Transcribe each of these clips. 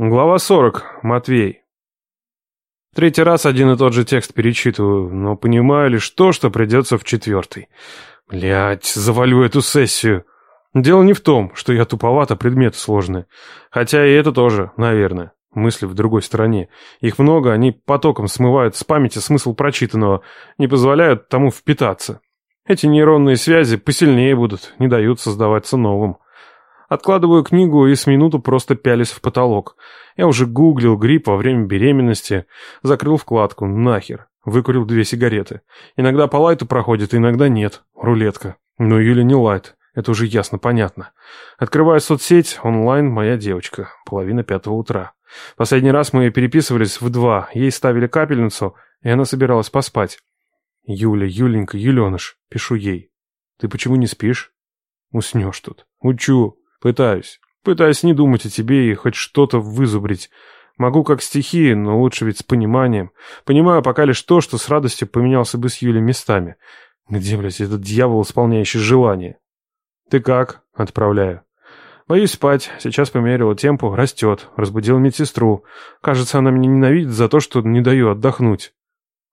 Глава 40. Матвей. Третий раз один и тот же текст перечитываю, но понимаю лишь то, что придется в четвертый. Блять, завалю эту сессию. Дело не в том, что я туповат, а предметы сложные. Хотя и это тоже, наверное. Мысли в другой стороне. Их много, они потоком смывают с памяти смысл прочитанного, не позволяют тому впитаться. Эти нейронные связи посильнее будут, не дают создаваться новым. Откладываю книгу и с минуту просто пялись в потолок. Я уже гуглил грипп во время беременности, закрыл вкладку, нахер. Выкурил две сигареты. Иногда по лайту проходит, иногда нет. Рулетка. Но Юля не лайт. Это уже ясно, понятно. Открываю соцсеть, онлайн моя девочка. Половина пятого утра. Последний раз мы переписывались в два. Ей ставили капельницу, и она собиралась поспать. Юля, Юленька, Юленыш. Пишу ей. Ты почему не спишь? Уснешь тут. Учу. Пытаюсь. Пытаюсь не думать о тебе и хоть что-то вызубрить. Могу как стихи, но лучше ведь с пониманием. Понимаю пока лишь то, что с радостью поменялся бы с Юлей местами. Где, блядь, этот дьявол, исполняющий желание? Ты как? Отправляю. Боюсь спать. Сейчас померила темпу. Растет. Разбудил медсестру. Кажется, она меня ненавидит за то, что не даю отдохнуть.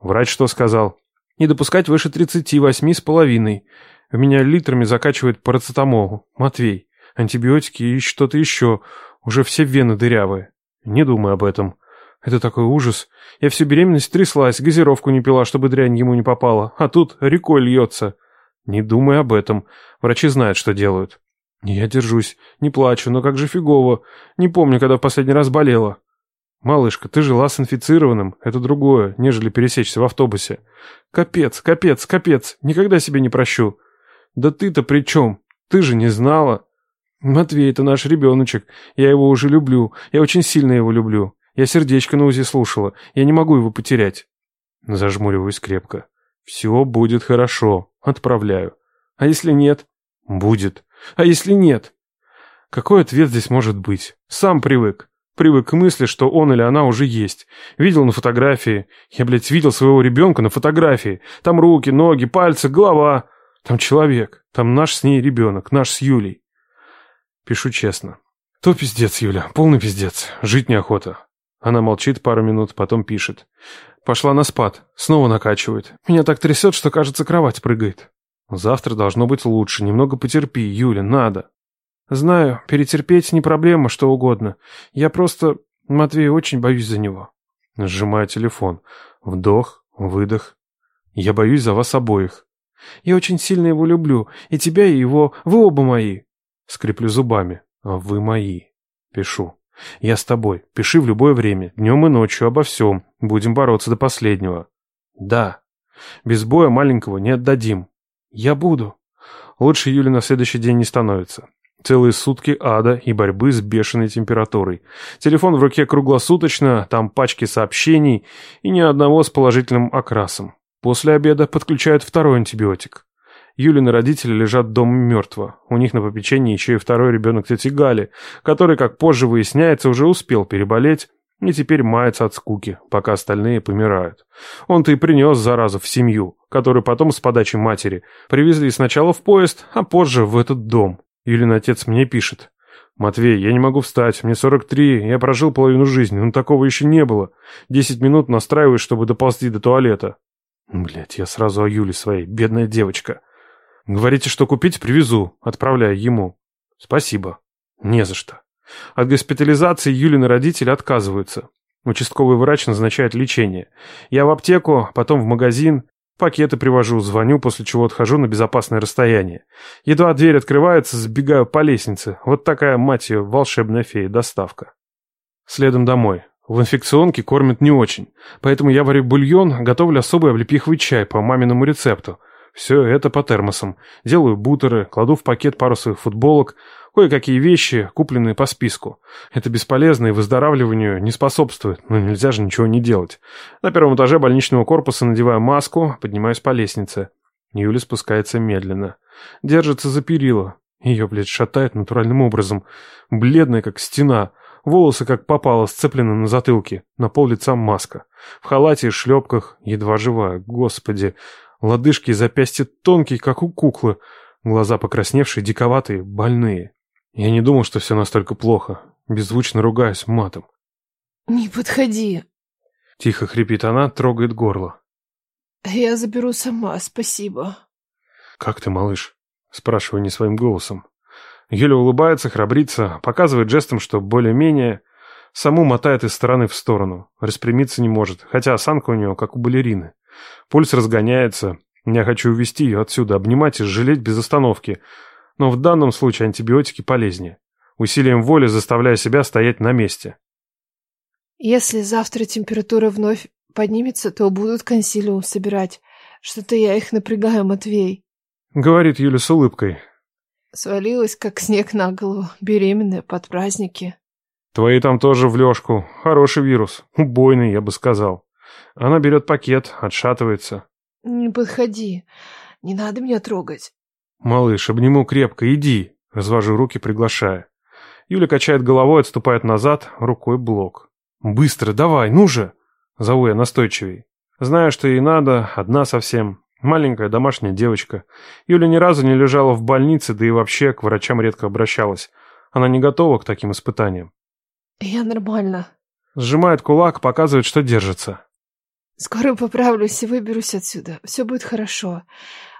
Врач что сказал? Не допускать выше тридцати восьми с половиной. У меня литрами закачивает парацетамол. Матвей. Антибиотики и что-то еще. Уже все вены дырявые. Не думай об этом. Это такой ужас. Я всю беременность тряслась, газировку не пила, чтобы дрянь ему не попала. А тут рекой льется. Не думай об этом. Врачи знают, что делают. Я держусь. Не плачу, но как же фигово. Не помню, когда в последний раз болела. Малышка, ты жила с инфицированным. Это другое, нежели пересечься в автобусе. Капец, капец, капец. Никогда себе не прощу. Да ты-то при чем? Ты же не знала. «Матвей, это наш ребеночек. Я его уже люблю. Я очень сильно его люблю. Я сердечко на УЗИ слушала. Я не могу его потерять». Зажмуриваюсь крепко. «Все будет хорошо. Отправляю. А если нет?» «Будет. А если нет?» Какой ответ здесь может быть? Сам привык. Привык к мысли, что он или она уже есть. Видел на фотографии. Я, блядь, видел своего ребенка на фотографии. Там руки, ноги, пальцы, голова. Там человек. Там наш с ней ребенок. Наш с Юлей. Пишу честно. То пиздец, Юля, полный пиздец. Жить неохота. Она молчит пару минут, потом пишет. Пошла на спад. Снова накачивает. Меня так трясет, что, кажется, кровать прыгает. Завтра должно быть лучше. Немного потерпи, Юля, надо. Знаю, перетерпеть не проблема, что угодно. Я просто... Матвей, очень боюсь за него. Сжимаю телефон. Вдох, выдох. Я боюсь за вас обоих. Я очень сильно его люблю. И тебя, и его. Вы оба мои. Скреплю зубами. А вы мои. Пишу. Я с тобой. Пиши в любое время, днем и ночью, обо всем. Будем бороться до последнего. Да. Без боя маленького не отдадим. Я буду. Лучше Юли на следующий день не становится. Целые сутки ада и борьбы с бешеной температурой. Телефон в руке круглосуточно, там пачки сообщений и ни одного с положительным окрасом. После обеда подключают второй антибиотик. Юлины родители лежат дома мертво. У них на попечении еще и второй ребенок тети Гали, который, как позже выясняется, уже успел переболеть и теперь мается от скуки, пока остальные помирают. Он-то и принес заразу в семью, которую потом с подачи матери привезли сначала в поезд, а позже в этот дом. Юлин отец мне пишет. «Матвей, я не могу встать, мне 43, я прожил половину жизни, но такого еще не было. Десять минут настраиваюсь, чтобы доползти до туалета». Блять, я сразу о Юле своей, бедная девочка. Говорите, что купить, привезу, отправляя ему. Спасибо. Не за что. От госпитализации Юлины родители отказываются. Участковый врач назначает лечение. Я в аптеку, потом в магазин, пакеты привожу, звоню, после чего отхожу на безопасное расстояние. Едва дверь открывается, сбегаю по лестнице. Вот такая, мать ее, волшебная фея, доставка. Следом домой. В инфекционке кормят не очень, поэтому я варю бульон, готовлю особый облепиховый чай по маминому рецепту. Все это по термосам. Делаю бутеры, кладу в пакет пару своих футболок, кое-какие вещи, купленные по списку. Это бесполезно и выздоравливанию не способствует, но нельзя же ничего не делать. На первом этаже больничного корпуса надеваю маску, поднимаюсь по лестнице. Юля спускается медленно. Держится за перила. Ее, блядь, шатает натуральным образом. Бледная, как стена. Волосы, как попало, сцеплены на затылке. На пол лица маска. В халате и шлепках, едва живая. Господи, Лодыжки и запястья тонкие, как у куклы. Глаза покрасневшие, диковатые, больные. Я не думал, что все настолько плохо. беззвучно ругаюсь матом. «Не подходи!» Тихо хрипит она, трогает горло. «Я заберу сама, спасибо». «Как ты, малыш?» Спрашиваю не своим голосом. Юля улыбается, храбрится, показывает жестом, что более-менее... Саму мотает из стороны в сторону. Распрямиться не может, хотя осанка у нее как у балерины. Пульс разгоняется. Я хочу увести ее отсюда, обнимать и жалеть без остановки. Но в данном случае антибиотики полезнее. Усилием воли заставляя себя стоять на месте. Если завтра температура вновь поднимется, то будут консилиум собирать. Что-то я их напрягаю, Матвей. Говорит Юля с улыбкой. Свалилась, как снег на голову, беременная под праздники. Твои там тоже в лёжку. Хороший вирус. Убойный, я бы сказал. Она берет пакет, отшатывается. Не подходи. Не надо меня трогать. Малыш, обниму крепко, иди. Развожу руки, приглашая. Юля качает головой, отступает назад, рукой блок. Быстро, давай, ну же! Зову я настойчивей. Знаю, что ей надо, одна совсем. Маленькая домашняя девочка. Юля ни разу не лежала в больнице, да и вообще к врачам редко обращалась. Она не готова к таким испытаниям. Я нормально. Сжимает кулак, показывает, что держится. Скоро поправлюсь и выберусь отсюда. Все будет хорошо.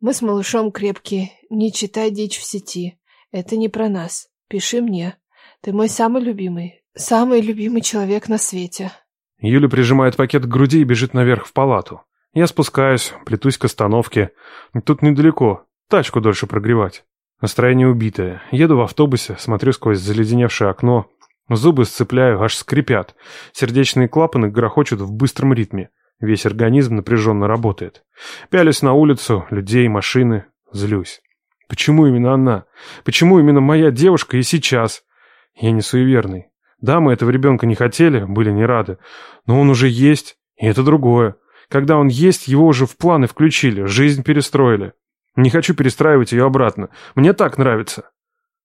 Мы с малышом крепкие. Не читай дичь в сети. Это не про нас. Пиши мне. Ты мой самый любимый. Самый любимый человек на свете. Юля прижимает пакет к груди и бежит наверх в палату. Я спускаюсь, плетусь к остановке. Тут недалеко, тачку дольше прогревать. Настроение убитое. Еду в автобусе, смотрю сквозь заледеневшее окно. Зубы сцепляю, аж скрипят. Сердечные клапаны грохочут в быстром ритме. Весь организм напряженно работает. Пялюсь на улицу, людей, машины. Злюсь. Почему именно она? Почему именно моя девушка и сейчас? Я не суеверный. Да, мы этого ребенка не хотели, были не рады. Но он уже есть, и это другое. Когда он есть, его уже в планы включили, жизнь перестроили. Не хочу перестраивать ее обратно. Мне так нравится.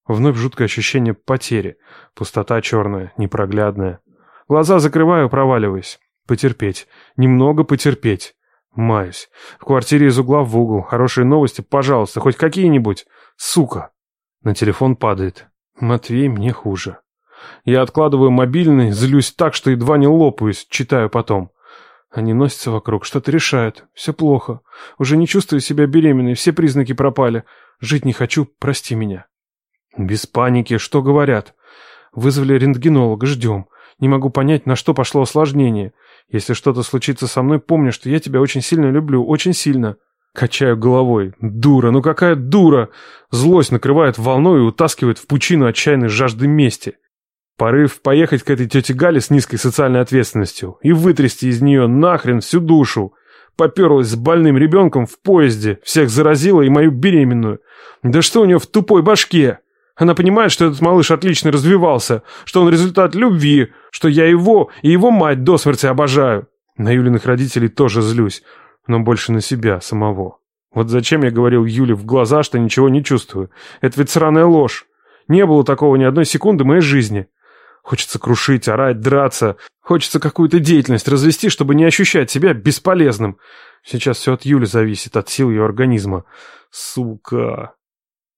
Вновь жуткое ощущение потери. Пустота черная, непроглядная. Глаза закрываю, проваливаясь. Потерпеть. Немного потерпеть. Маюсь. В квартире из угла в угол. Хорошие новости, пожалуйста, хоть какие-нибудь. Сука. На телефон падает. Матвей мне хуже. Я откладываю мобильный, злюсь так, что едва не лопаюсь, читаю потом. Они носятся вокруг, что-то решают. Все плохо. Уже не чувствую себя беременной, все признаки пропали. Жить не хочу, прости меня. Без паники, что говорят? Вызвали рентгенолога, ждем. Не могу понять, на что пошло осложнение. Если что-то случится со мной, помни, что я тебя очень сильно люблю, очень сильно. Качаю головой. Дура, ну какая дура! Злость накрывает волной и утаскивает в пучину отчаянной жажды мести. Порыв поехать к этой тете Гале с низкой социальной ответственностью и вытрясти из нее нахрен всю душу. Поперлась с больным ребенком в поезде, всех заразила и мою беременную. Да что у нее в тупой башке? Она понимает, что этот малыш отлично развивался, что он результат любви, что я его и его мать до смерти обожаю. На Юлиных родителей тоже злюсь, но больше на себя самого. Вот зачем я говорил Юле в глаза, что ничего не чувствую? Это ведь сраная ложь. Не было такого ни одной секунды моей жизни. Хочется крушить, орать, драться. Хочется какую-то деятельность развести, чтобы не ощущать себя бесполезным. Сейчас все от Юли зависит, от сил ее организма. Сука.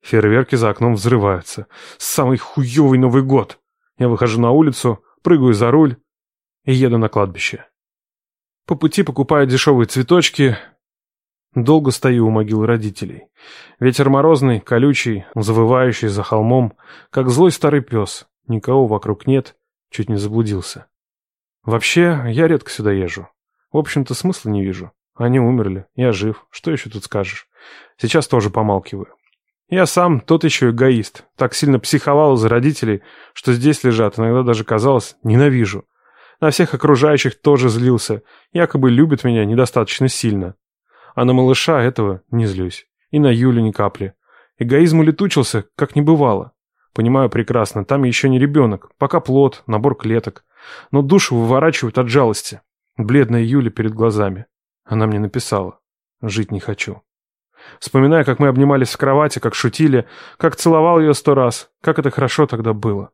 Фейерверки за окном взрываются. Самый хуёвый Новый год. Я выхожу на улицу, прыгаю за руль и еду на кладбище. По пути покупаю дешевые цветочки. Долго стою у могил родителей. Ветер морозный, колючий, завывающий за холмом, как злой старый пес. Никого вокруг нет, чуть не заблудился. Вообще, я редко сюда езжу. В общем-то, смысла не вижу. Они умерли, я жив, что еще тут скажешь? Сейчас тоже помалкиваю. Я сам тот еще эгоист. Так сильно психовал из-за родителей, что здесь лежат, иногда даже казалось, ненавижу. На всех окружающих тоже злился, якобы любят меня недостаточно сильно. А на малыша этого не злюсь. И на Юлю ни капли. Эгоизм улетучился, как не бывало. Понимаю прекрасно, там еще не ребенок, пока плод, набор клеток. Но душу выворачивают от жалости. Бледная Юля перед глазами. Она мне написала. Жить не хочу. Вспоминая, как мы обнимались в кровати, как шутили, как целовал ее сто раз, как это хорошо тогда было.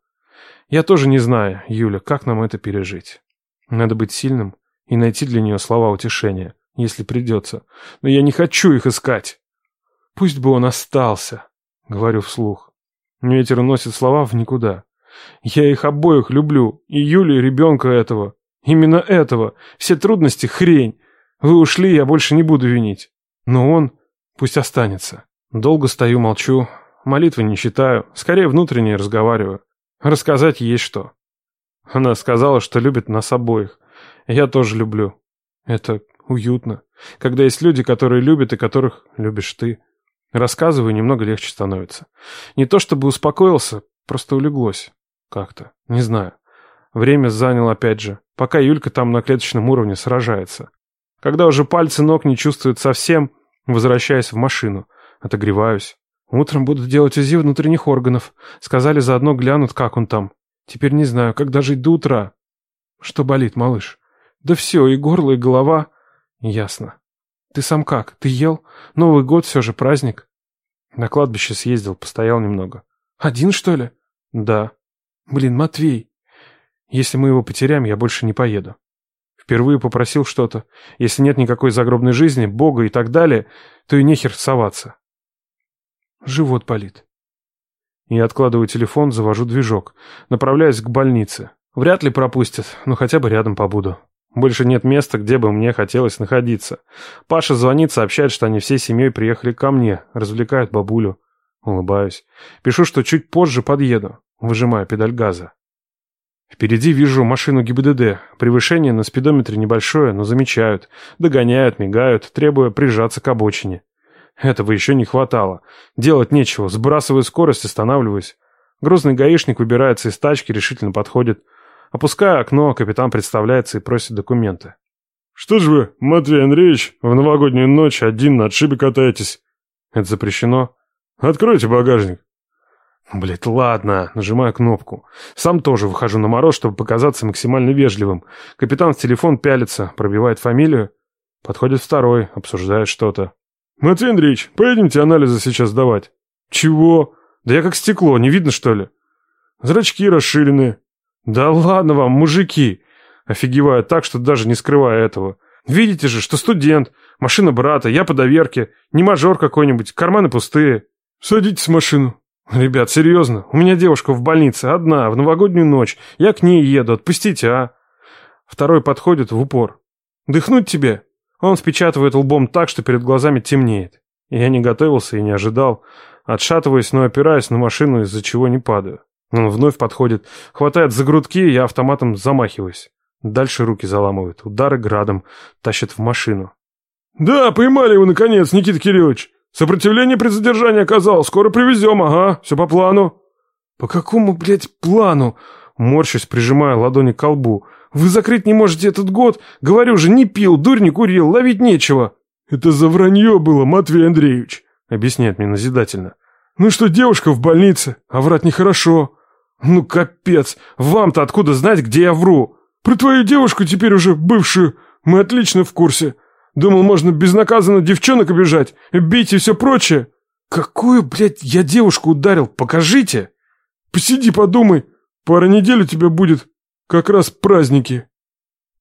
Я тоже не знаю, Юля, как нам это пережить. Надо быть сильным и найти для нее слова утешения, если придется. Но я не хочу их искать. Пусть бы он остался, говорю вслух. Ветер уносит слова в никуда. Я их обоих люблю, и Юлю, и ребенка этого. Именно этого. Все трудности — хрень. Вы ушли, я больше не буду винить. Но он пусть останется. Долго стою, молчу. Молитвы не читаю, скорее внутренне разговариваю. Рассказать есть что. Она сказала, что любит нас обоих. Я тоже люблю. Это уютно. Когда есть люди, которые любят и которых любишь ты. Рассказываю, немного легче становится. Не то чтобы успокоился, просто улеглось. Как-то. Не знаю. Время занял опять же, пока Юлька там на клеточном уровне сражается. Когда уже пальцы ног не чувствуют совсем, возвращаясь в машину. Отогреваюсь. Утром будут делать УЗИ внутренних органов. Сказали, заодно глянут, как он там. Теперь не знаю, как дожить до утра. Что болит, малыш? Да все, и горло, и голова. Ясно. Ты сам как? Ты ел? Новый год все же праздник. На кладбище съездил, постоял немного. Один, что ли? Да. Блин, Матвей. Если мы его потеряем, я больше не поеду. Впервые попросил что-то. Если нет никакой загробной жизни, Бога и так далее, то и нехер соваться. Живот болит. Я откладываю телефон, завожу движок. Направляюсь к больнице. Вряд ли пропустят, но хотя бы рядом побуду. Больше нет места, где бы мне хотелось находиться. Паша звонит, сообщает, что они всей семьей приехали ко мне, развлекают бабулю. Улыбаюсь. Пишу, что чуть позже подъеду. Выжимаю педаль газа. Впереди вижу машину ГИБДД. Превышение на спидометре небольшое, но замечают. Догоняют, мигают, требуя прижаться к обочине. Этого еще не хватало. Делать нечего. Сбрасываю скорость, останавливаюсь. Грузный гаишник выбирается из тачки, решительно подходит. Опускаю окно, капитан представляется и просит документы. «Что же вы, Матвей Андреевич, в новогоднюю ночь один на отшибе катаетесь?» «Это запрещено». «Откройте багажник». Блять, ладно, нажимаю кнопку. Сам тоже выхожу на мороз, чтобы показаться максимально вежливым. Капитан в телефон пялится, пробивает фамилию. Подходит второй, обсуждает что-то. «Матвей Андреевич, поедемте анализы сейчас сдавать». «Чего? Да я как стекло, не видно, что ли?» «Зрачки расширены». «Да ладно вам, мужики!» Офигеваю так, что даже не скрывая этого. «Видите же, что студент, машина брата, я по доверке, не мажор какой-нибудь, карманы пустые». «Садитесь в машину». «Ребят, серьезно, у меня девушка в больнице, одна, в новогоднюю ночь. Я к ней еду, отпустите, а?» Второй подходит в упор. «Дыхнуть тебе?» Он впечатывает лбом так, что перед глазами темнеет. Я не готовился и не ожидал. Отшатываясь, но опираясь на машину, из-за чего не падаю. Он вновь подходит, хватает за грудки, я автоматом замахиваюсь. Дальше руки заламывает, удары градом, тащат в машину. «Да, поймали его, наконец, Никита Кириллович. Сопротивление при задержании оказал, скоро привезем, ага, все по плану». «По какому, блядь, плану?» Морщусь, прижимая ладони к колбу. Вы закрыть не можете этот год? Говорю же, не пил, дурь не курил, ловить нечего». «Это за вранье было, Матвей Андреевич», — объясняет мне назидательно. «Ну что, девушка в больнице, а врать нехорошо». «Ну капец, вам-то откуда знать, где я вру?» «Про твою девушку, теперь уже бывшую, мы отлично в курсе. Думал, можно безнаказанно девчонок обижать, бить и все прочее». «Какую, блядь, я девушку ударил? Покажите!» «Посиди, подумай. Пара недель у тебя будет как раз праздники.